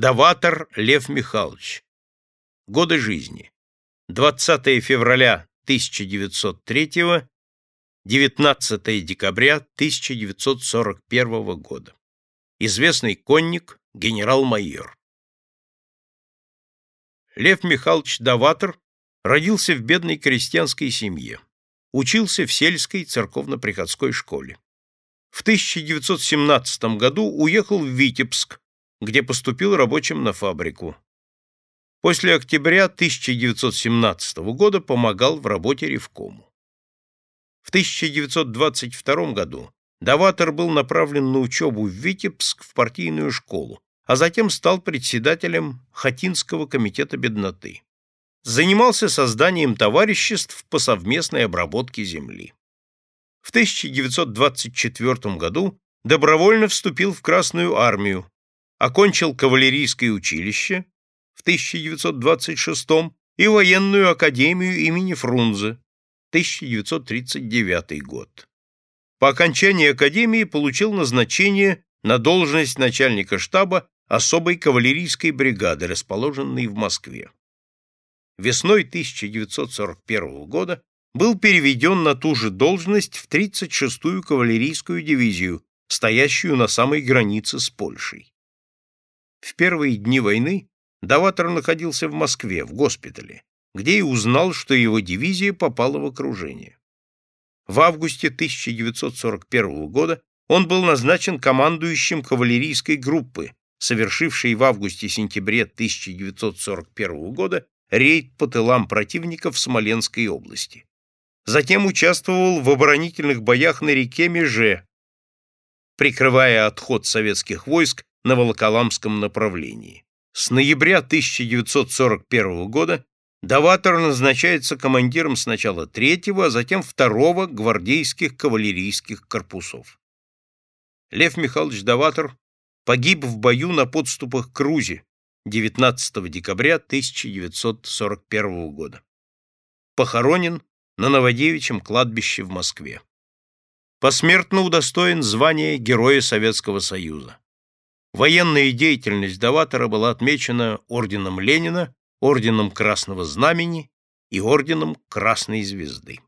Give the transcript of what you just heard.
Даватор Лев Михайлович. Годы жизни. 20 февраля 1903 19 декабря 1941 года. Известный конник, генерал-майор. Лев Михайлович Даватор родился в бедной крестьянской семье. Учился в сельской церковно-приходской школе. В 1917 году уехал в Витебск, где поступил рабочим на фабрику. После октября 1917 года помогал в работе Ревкому. В 1922 году Даватор был направлен на учебу в Витебск в партийную школу, а затем стал председателем Хатинского комитета бедноты. Занимался созданием товариществ по совместной обработке земли. В 1924 году добровольно вступил в Красную армию, окончил кавалерийское училище в 1926 и военную академию имени Фрунзе 1939 год. По окончании академии получил назначение на должность начальника штаба особой кавалерийской бригады, расположенной в Москве. Весной 1941 года был переведен на ту же должность в 36-ю кавалерийскую дивизию, стоящую на самой границе с Польшей. В первые дни войны Даватор находился в Москве, в госпитале, где и узнал, что его дивизия попала в окружение. В августе 1941 года он был назначен командующим кавалерийской группы, совершившей в августе-сентябре 1941 года рейд по тылам противника в Смоленской области. Затем участвовал в оборонительных боях на реке Меже, прикрывая отход советских войск на Волоколамском направлении. С ноября 1941 года Даватор назначается командиром сначала третьего, а затем второго гвардейских кавалерийских корпусов. Лев Михайлович Даватор погиб в бою на подступах к Рузе 19 декабря 1941 года. Похоронен на Новодевичьем кладбище в Москве. Посмертно удостоен звания Героя Советского Союза. Военная деятельность Даватора была отмечена орденом Ленина орденом Красного Знамени и орденом Красной Звезды.